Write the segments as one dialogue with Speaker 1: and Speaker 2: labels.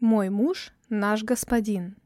Speaker 1: Мой муж – наш господин.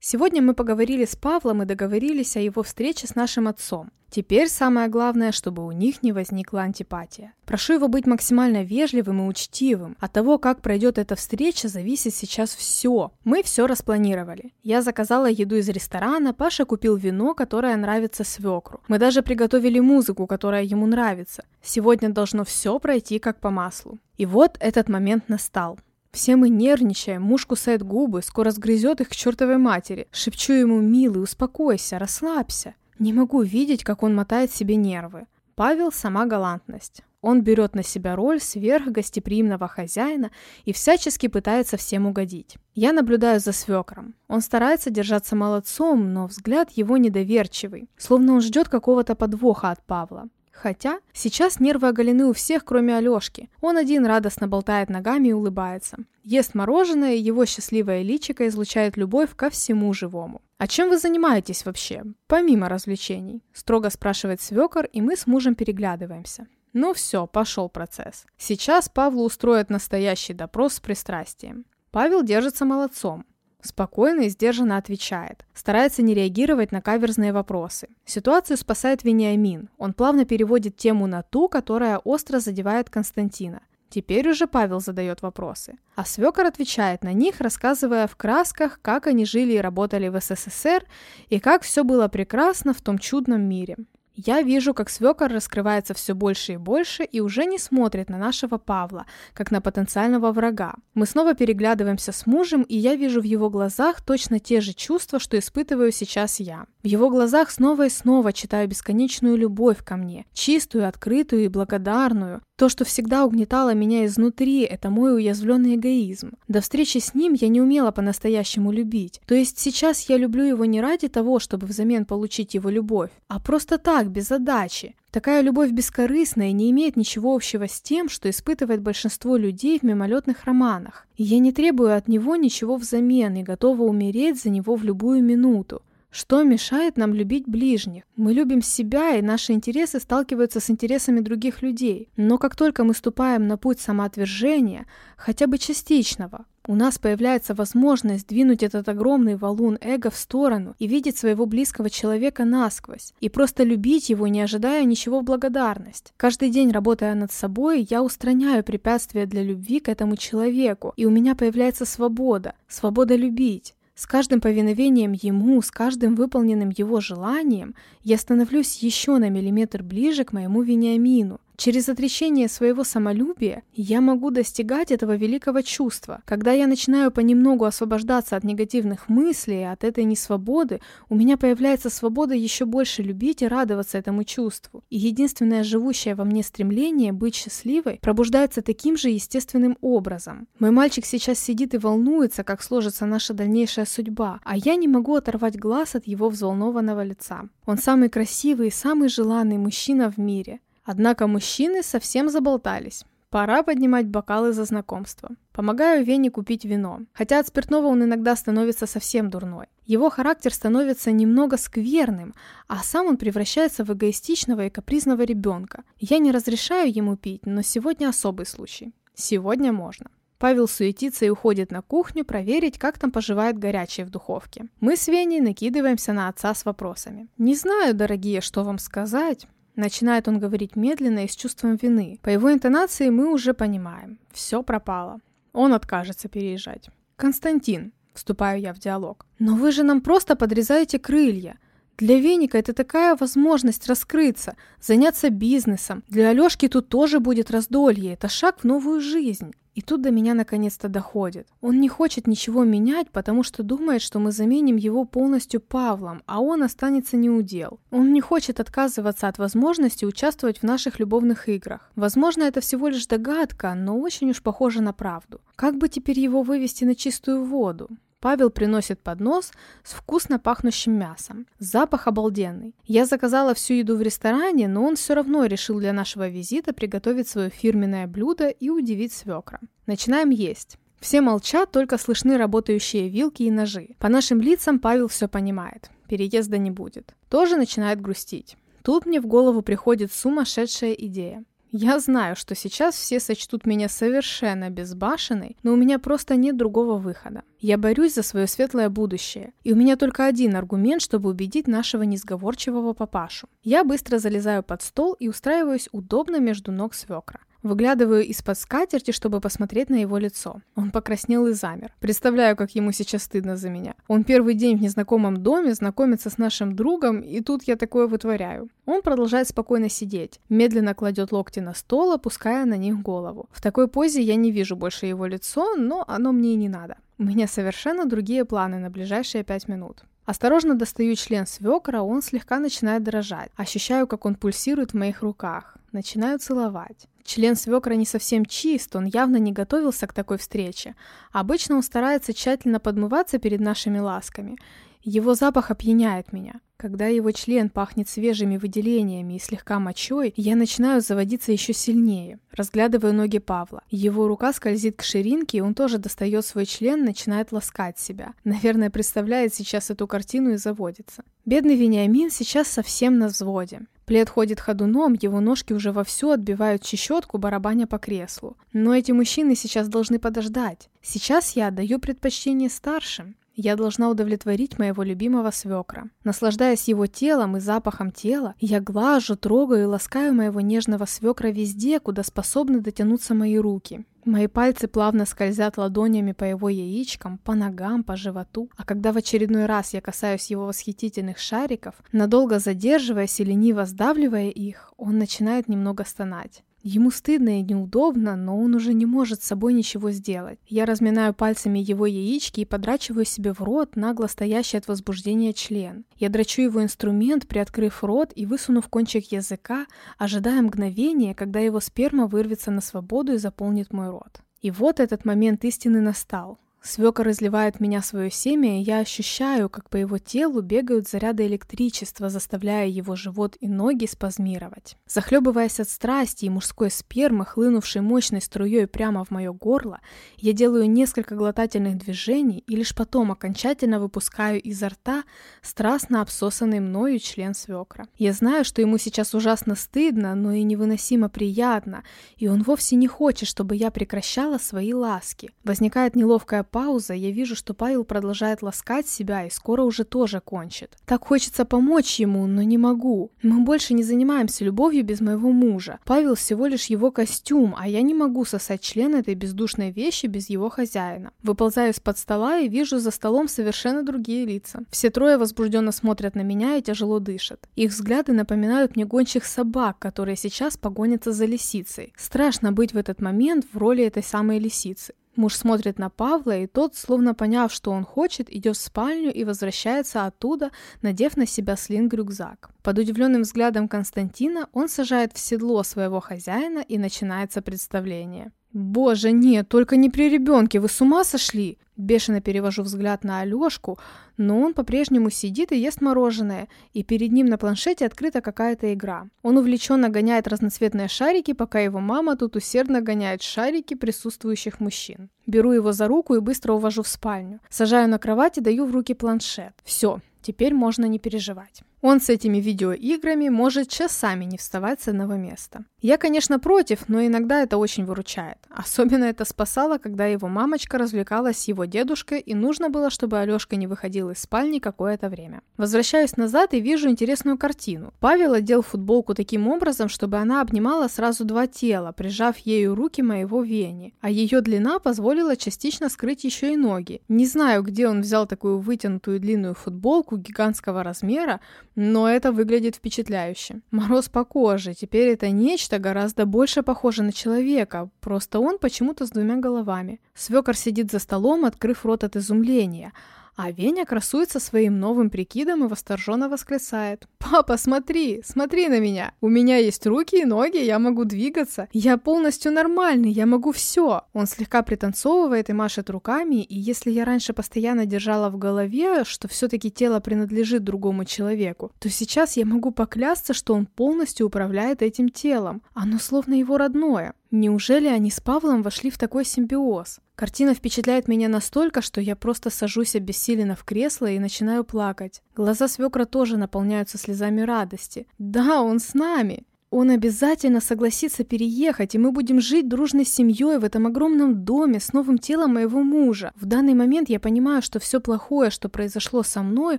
Speaker 1: Сегодня мы поговорили с Павлом и договорились о его встрече с нашим отцом. Теперь самое главное, чтобы у них не возникла антипатия. Прошу его быть максимально вежливым и учтивым. От того, как пройдет эта встреча, зависит сейчас все. Мы все распланировали. Я заказала еду из ресторана, Паша купил вино, которое нравится свекру. Мы даже приготовили музыку, которая ему нравится. Сегодня должно все пройти как по маслу. И вот этот момент настал. Все мы нервничаем, муж кусает губы, скоро сгрызет их к чертовой матери. Шепчу ему, милый, успокойся, расслабься. Не могу видеть, как он мотает себе нервы. Павел – сама галантность. Он берет на себя роль сверхгостеприимного хозяина и всячески пытается всем угодить. Я наблюдаю за свекром. Он старается держаться молодцом, но взгляд его недоверчивый, словно он ждет какого-то подвоха от Павла. Хотя сейчас нервы оголены у всех, кроме Алёшки. Он один радостно болтает ногами и улыбается. Ест мороженое, его счастливое личико излучает любовь ко всему живому. «А чем вы занимаетесь вообще, помимо развлечений?» – строго спрашивает свекор, и мы с мужем переглядываемся. Ну все, пошел процесс. Сейчас Павлу устроят настоящий допрос с пристрастием. Павел держится молодцом. Спокойно и сдержанно отвечает. Старается не реагировать на каверзные вопросы. Ситуацию спасает Вениамин. Он плавно переводит тему на ту, которая остро задевает Константина. Теперь уже Павел задает вопросы. А свекор отвечает на них, рассказывая в красках, как они жили и работали в СССР, и как все было прекрасно в том чудном мире. Я вижу, как свекор раскрывается все больше и больше и уже не смотрит на нашего Павла, как на потенциального врага. Мы снова переглядываемся с мужем, и я вижу в его глазах точно те же чувства, что испытываю сейчас я. В его глазах снова и снова читаю бесконечную любовь ко мне, чистую, открытую и благодарную. То, что всегда угнетало меня изнутри, это мой уязвленный эгоизм. До встречи с ним я не умела по-настоящему любить. То есть сейчас я люблю его не ради того, чтобы взамен получить его любовь, а просто так, без задачи. Такая любовь бескорыстная и не имеет ничего общего с тем, что испытывает большинство людей в мимолетных романах. И я не требую от него ничего взамен и готова умереть за него в любую минуту. Что мешает нам любить ближних? Мы любим себя, и наши интересы сталкиваются с интересами других людей. Но как только мы ступаем на путь самоотвержения, хотя бы частичного, у нас появляется возможность двинуть этот огромный валун эго в сторону и видеть своего близкого человека насквозь, и просто любить его, не ожидая ничего в благодарность. Каждый день, работая над собой, я устраняю препятствия для любви к этому человеку, и у меня появляется свобода, свобода любить. С каждым повиновением ему, с каждым выполненным его желанием, я становлюсь еще на миллиметр ближе к моему Вениамину. Через отречение своего самолюбия я могу достигать этого великого чувства. Когда я начинаю понемногу освобождаться от негативных мыслей, от этой несвободы, у меня появляется свобода еще больше любить и радоваться этому чувству. И единственное живущее во мне стремление быть счастливой пробуждается таким же естественным образом. Мой мальчик сейчас сидит и волнуется, как сложится наша дальнейшая судьба, а я не могу оторвать глаз от его взволнованного лица. Он самый красивый и самый желанный мужчина в мире. Однако мужчины совсем заболтались. Пора поднимать бокалы за знакомство. Помогаю Вене купить вино. Хотя от спиртного он иногда становится совсем дурной. Его характер становится немного скверным, а сам он превращается в эгоистичного и капризного ребенка. Я не разрешаю ему пить, но сегодня особый случай. Сегодня можно. Павел суетится и уходит на кухню проверить, как там поживает горячее в духовке. Мы с Веней накидываемся на отца с вопросами. «Не знаю, дорогие, что вам сказать. Начинает он говорить медленно и с чувством вины. По его интонации мы уже понимаем. Все пропало. Он откажется переезжать. «Константин», — вступаю я в диалог, «но вы же нам просто подрезаете крылья. Для Веника это такая возможность раскрыться, заняться бизнесом. Для Алёшки тут тоже будет раздолье, это шаг в новую жизнь. И тут до меня наконец-то доходит. Он не хочет ничего менять, потому что думает, что мы заменим его полностью Павлом, а он останется неудел. Он не хочет отказываться от возможности участвовать в наших любовных играх. Возможно, это всего лишь догадка, но очень уж похоже на правду. Как бы теперь его вывести на чистую воду? Павел приносит поднос с вкусно пахнущим мясом. Запах обалденный. Я заказала всю еду в ресторане, но он все равно решил для нашего визита приготовить свое фирменное блюдо и удивить свекра. Начинаем есть. Все молчат, только слышны работающие вилки и ножи. По нашим лицам Павел все понимает. Переезда не будет. Тоже начинает грустить. Тут мне в голову приходит сумасшедшая идея. Я знаю, что сейчас все сочтут меня совершенно безбашенной, но у меня просто нет другого выхода. Я борюсь за свое светлое будущее, и у меня только один аргумент, чтобы убедить нашего несговорчивого папашу. Я быстро залезаю под стол и устраиваюсь удобно между ног свекра. Выглядываю из-под скатерти, чтобы посмотреть на его лицо. Он покраснел и замер. Представляю, как ему сейчас стыдно за меня. Он первый день в незнакомом доме, знакомится с нашим другом, и тут я такое вытворяю. Он продолжает спокойно сидеть, медленно кладет локти на стол, опуская на них голову. В такой позе я не вижу больше его лицо, но оно мне и не надо. У меня совершенно другие планы на ближайшие пять минут. Осторожно достаю член свекра, он слегка начинает дрожать. Ощущаю, как он пульсирует в моих руках. Начинаю целовать. Член свекра не совсем чист, он явно не готовился к такой встрече. Обычно он старается тщательно подмываться перед нашими ласками. Его запах опьяняет меня. Когда его член пахнет свежими выделениями и слегка мочой, я начинаю заводиться еще сильнее. Разглядываю ноги Павла. Его рука скользит к ширинке, и он тоже достает свой член, начинает ласкать себя. Наверное, представляет сейчас эту картину и заводится. Бедный Вениамин сейчас совсем на взводе. Плед ходит ходуном, его ножки уже вовсю отбивают чещетку, барабаня по креслу. Но эти мужчины сейчас должны подождать. Сейчас я отдаю предпочтение старшим. Я должна удовлетворить моего любимого свекра. Наслаждаясь его телом и запахом тела, я глажу, трогаю и ласкаю моего нежного свекра везде, куда способны дотянуться мои руки. Мои пальцы плавно скользят ладонями по его яичкам, по ногам, по животу, а когда в очередной раз я касаюсь его восхитительных шариков, надолго задерживаясь и лениво сдавливая их, он начинает немного стонать. Ему стыдно и неудобно, но он уже не может с собой ничего сделать. Я разминаю пальцами его яички и подрачиваю себе в рот нагло стоящий от возбуждения член. Я драчу его инструмент, приоткрыв рот и высунув кончик языка, ожидая мгновения, когда его сперма вырвется на свободу и заполнит мой рот. И вот этот момент истины настал. Свекор разливает меня свое семя, и я ощущаю, как по его телу бегают заряды электричества, заставляя его живот и ноги спазмировать. Захлебываясь от страсти и мужской спермы, хлынувшей мощной струей прямо в мое горло, я делаю несколько глотательных движений и лишь потом окончательно выпускаю изо рта страстно обсосанный мною член свекра. Я знаю, что ему сейчас ужасно стыдно, но и невыносимо приятно, и он вовсе не хочет, чтобы я прекращала свои ласки. Возникает неловкая пауза, я вижу, что Павел продолжает ласкать себя и скоро уже тоже кончит. Так хочется помочь ему, но не могу. Мы больше не занимаемся любовью без моего мужа. Павел всего лишь его костюм, а я не могу сосать член этой бездушной вещи без его хозяина. Выползаю из-под стола и вижу за столом совершенно другие лица. Все трое возбужденно смотрят на меня и тяжело дышат. Их взгляды напоминают мне гончих собак, которые сейчас погонятся за лисицей. Страшно быть в этот момент в роли этой самой лисицы. Муж смотрит на Павла, и тот, словно поняв, что он хочет, идет в спальню и возвращается оттуда, надев на себя слинг-рюкзак. Под удивленным взглядом Константина он сажает в седло своего хозяина и начинается представление. «Боже, нет, только не при ребенке, вы с ума сошли?» Бешено перевожу взгляд на Алёшку, но он по-прежнему сидит и ест мороженое, и перед ним на планшете открыта какая-то игра. Он увлеченно гоняет разноцветные шарики, пока его мама тут усердно гоняет шарики присутствующих мужчин. Беру его за руку и быстро увожу в спальню. Сажаю на кровать и даю в руки планшет. Все, теперь можно не переживать. Он с этими видеоиграми может часами не вставать с одного места. Я, конечно, против, но иногда это очень выручает. Особенно это спасало, когда его мамочка развлекалась с его дедушкой, и нужно было, чтобы Алешка не выходил из спальни какое-то время. Возвращаюсь назад и вижу интересную картину. Павел одел футболку таким образом, чтобы она обнимала сразу два тела, прижав ею руки моего Вени, а ее длина позволила частично скрыть еще и ноги. Не знаю, где он взял такую вытянутую длинную футболку гигантского размера, но это выглядит впечатляюще. Мороз по коже, теперь это нечто гораздо больше похоже на человека, просто он почему-то с двумя головами. Свекор сидит за столом, открыв рот от изумления, а Веня красуется своим новым прикидом и восторженно восклицает. «Папа, смотри, смотри на меня! У меня есть руки и ноги, я могу двигаться. Я полностью нормальный, я могу все!» Он слегка пританцовывает и машет руками, и если я раньше постоянно держала в голове, что все-таки тело принадлежит другому человеку, то сейчас я могу поклясться, что он полностью управляет этим телом. Оно словно его родное. Неужели они с Павлом вошли в такой симбиоз? Картина впечатляет меня настолько, что я просто сажусь обессиленно в кресло и начинаю плакать. Глаза свекра тоже наполняются слезами радости. Да, он с нами. Он обязательно согласится переехать, и мы будем жить дружной семьей в этом огромном доме с новым телом моего мужа. В данный момент я понимаю, что все плохое, что произошло со мной,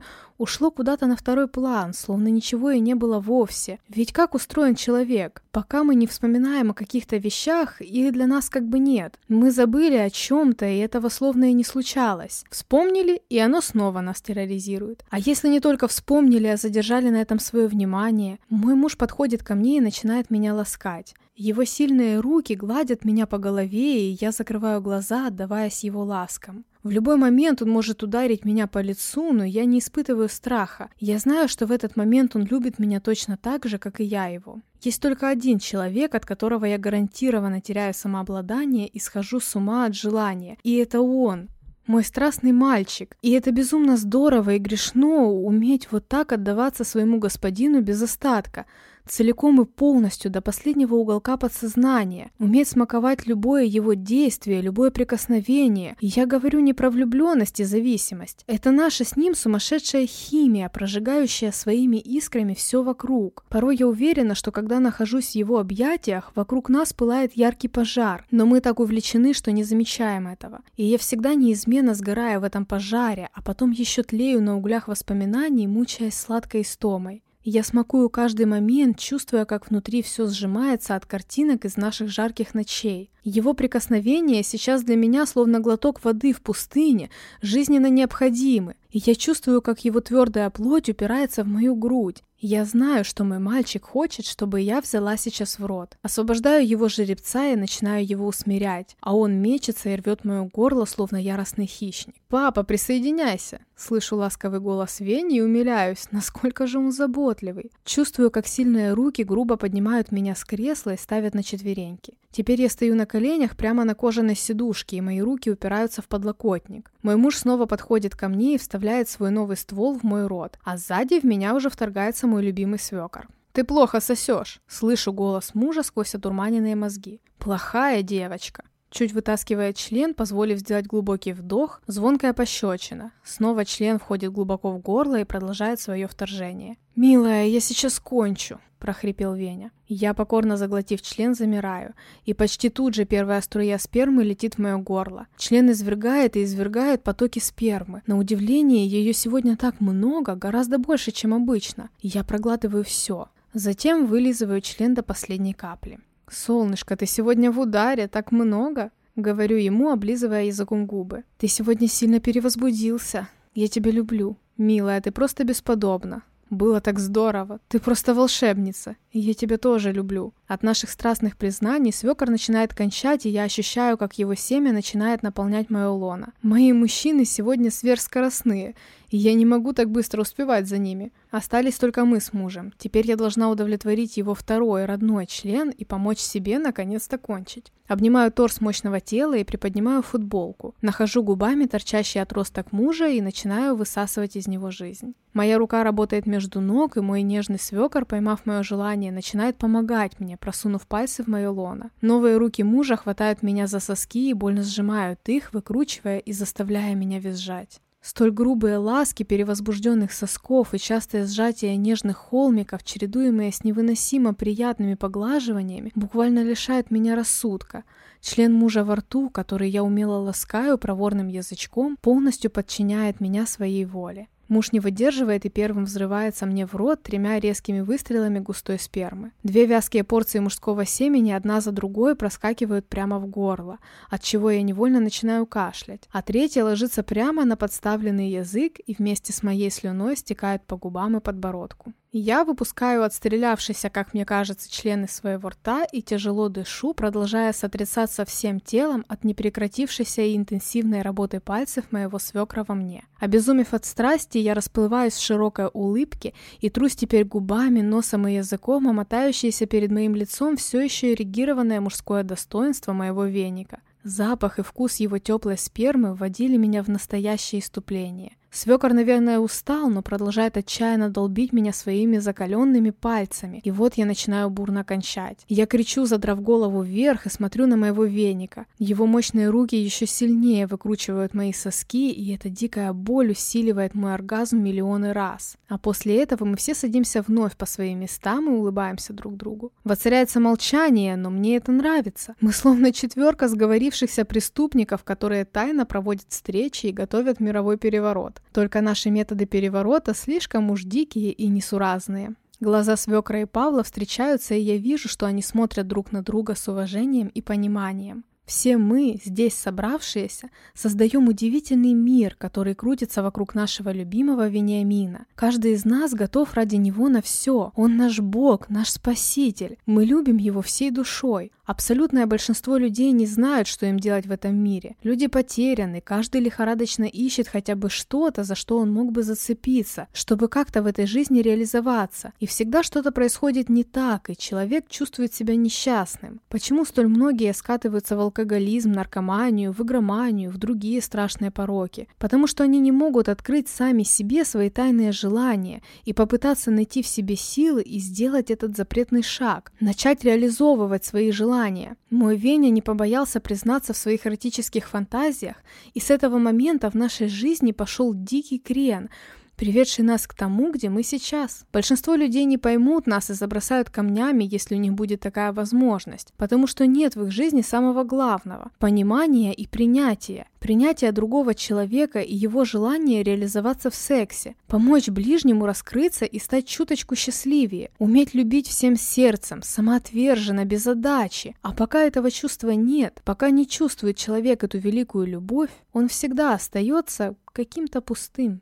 Speaker 1: ушло куда-то на второй план, словно ничего и не было вовсе. Ведь как устроен человек? Пока мы не вспоминаем о каких-то вещах, их для нас как бы нет. Мы забыли о чем-то, и этого словно и не случалось. Вспомнили, и оно снова нас терроризирует. А если не только вспомнили, а задержали на этом свое внимание, мой муж подходит ко мне и начинает меня ласкать. Его сильные руки гладят меня по голове, и я закрываю глаза, отдаваясь его ласкам. В любой момент он может ударить меня по лицу, но я не испытываю страха. Я знаю, что в этот момент он любит меня точно так же, как и я его. Есть только один человек, от которого я гарантированно теряю самообладание и схожу с ума от желания. И это он, мой страстный мальчик. И это безумно здорово и грешно уметь вот так отдаваться своему господину без остатка целиком и полностью до последнего уголка подсознания, уметь смаковать любое его действие, любое прикосновение. Я говорю не про влюбленность и зависимость. Это наша с ним сумасшедшая химия, прожигающая своими искрами все вокруг. Порой я уверена, что когда нахожусь в его объятиях, вокруг нас пылает яркий пожар, но мы так увлечены, что не замечаем этого. И я всегда неизменно сгораю в этом пожаре, а потом еще тлею на углях воспоминаний, мучаясь сладкой истомой. Я смакую каждый момент, чувствуя, как внутри все сжимается от картинок из наших жарких ночей. Его прикосновение сейчас для меня словно глоток воды в пустыне, жизненно необходимы, и я чувствую, как его твердая плоть упирается в мою грудь. Я знаю, что мой мальчик хочет, чтобы я взяла сейчас в рот. Освобождаю его жеребца и начинаю его усмирять, а он мечется и рвет мое горло, словно яростный хищник. «Папа, присоединяйся!» Слышу ласковый голос Вени и умиляюсь, насколько же он заботливый. Чувствую, как сильные руки грубо поднимают меня с кресла и ставят на четвереньки. Теперь я стою на коленях прямо на кожаной сидушке, и мои руки упираются в подлокотник. Мой муж снова подходит ко мне и вставляет свой новый ствол в мой рот, а сзади в меня уже вторгается мой любимый свекор. «Ты плохо сосешь!» Слышу голос мужа сквозь одурманенные мозги. «Плохая девочка!» Чуть вытаскивает член, позволив сделать глубокий вдох, звонкая пощечина. Снова член входит глубоко в горло и продолжает свое вторжение. «Милая, я сейчас кончу!» – прохрипел Веня. Я, покорно заглотив член, замираю, и почти тут же первая струя спермы летит в мое горло. Член извергает и извергает потоки спермы. На удивление, ее сегодня так много, гораздо больше, чем обычно. Я проглатываю все. Затем вылизываю член до последней капли. «Солнышко, ты сегодня в ударе, так много!» Говорю ему, облизывая языком губы. «Ты сегодня сильно перевозбудился. Я тебя люблю. Милая, ты просто бесподобна. Было так здорово. Ты просто волшебница. Я тебя тоже люблю. От наших страстных признаний свекор начинает кончать, и я ощущаю, как его семя начинает наполнять мое лоно. Мои мужчины сегодня сверхскоростные, и я не могу так быстро успевать за ними. Остались только мы с мужем. Теперь я должна удовлетворить его второй родной член и помочь себе наконец-то кончить. Обнимаю торс мощного тела и приподнимаю футболку. Нахожу губами торчащий отросток мужа и начинаю высасывать из него жизнь. Моя рука работает между ног, и мой нежный свекор, поймав мое желание, начинает помогать мне, просунув пальцы в мое лоно. Новые руки мужа хватают меня за соски и больно сжимают их, выкручивая и заставляя меня визжать. Столь грубые ласки перевозбужденных сосков и частое сжатие нежных холмиков, чередуемые с невыносимо приятными поглаживаниями, буквально лишают меня рассудка. Член мужа во рту, который я умело ласкаю проворным язычком, полностью подчиняет меня своей воле. Муж не выдерживает и первым взрывается мне в рот тремя резкими выстрелами густой спермы. Две вязкие порции мужского семени одна за другой проскакивают прямо в горло, от чего я невольно начинаю кашлять, а третья ложится прямо на подставленный язык и вместе с моей слюной стекает по губам и подбородку. Я выпускаю отстрелявшийся, как мне кажется, члены своего рта и тяжело дышу, продолжая сотрясаться всем телом от непрекратившейся и интенсивной работы пальцев моего свекра во мне. Обезумев от страсти, я расплываюсь в широкой улыбке и трусь теперь губами, носом и языком, омотающееся перед моим лицом все еще эрегированное мужское достоинство моего веника. Запах и вкус его теплой спермы вводили меня в настоящее иступление. Свекор, наверное, устал, но продолжает отчаянно долбить меня своими закаленными пальцами. И вот я начинаю бурно кончать. Я кричу, задрав голову вверх и смотрю на моего веника. Его мощные руки еще сильнее выкручивают мои соски, и эта дикая боль усиливает мой оргазм миллионы раз. А после этого мы все садимся вновь по своим местам и улыбаемся друг другу. Воцаряется молчание, но мне это нравится. Мы словно четверка сговорившихся преступников, которые тайно проводят встречи и готовят мировой переворот. Только наши методы переворота слишком уж дикие и несуразные. Глаза свекра и Павла встречаются, и я вижу, что они смотрят друг на друга с уважением и пониманием. Все мы, здесь собравшиеся, создаем удивительный мир, который крутится вокруг нашего любимого Вениамина. Каждый из нас готов ради него на все. Он наш Бог, наш Спаситель. Мы любим его всей душой. Абсолютное большинство людей не знают, что им делать в этом мире. Люди потеряны, каждый лихорадочно ищет хотя бы что-то, за что он мог бы зацепиться, чтобы как-то в этой жизни реализоваться. И всегда что-то происходит не так, и человек чувствует себя несчастным. Почему столь многие скатываются в алкоголизм, наркоманию, в игроманию, в другие страшные пороки? Потому что они не могут открыть сами себе свои тайные желания и попытаться найти в себе силы и сделать этот запретный шаг, начать реализовывать свои желания желания. Мой Веня не побоялся признаться в своих эротических фантазиях, и с этого момента в нашей жизни пошел дикий крен – приведший нас к тому, где мы сейчас. Большинство людей не поймут нас и забросают камнями, если у них будет такая возможность, потому что нет в их жизни самого главного – понимания и принятия. Принятие другого человека и его желание реализоваться в сексе, помочь ближнему раскрыться и стать чуточку счастливее, уметь любить всем сердцем, самоотверженно, без задачи. А пока этого чувства нет, пока не чувствует человек эту великую любовь, он всегда остается каким-то пустым.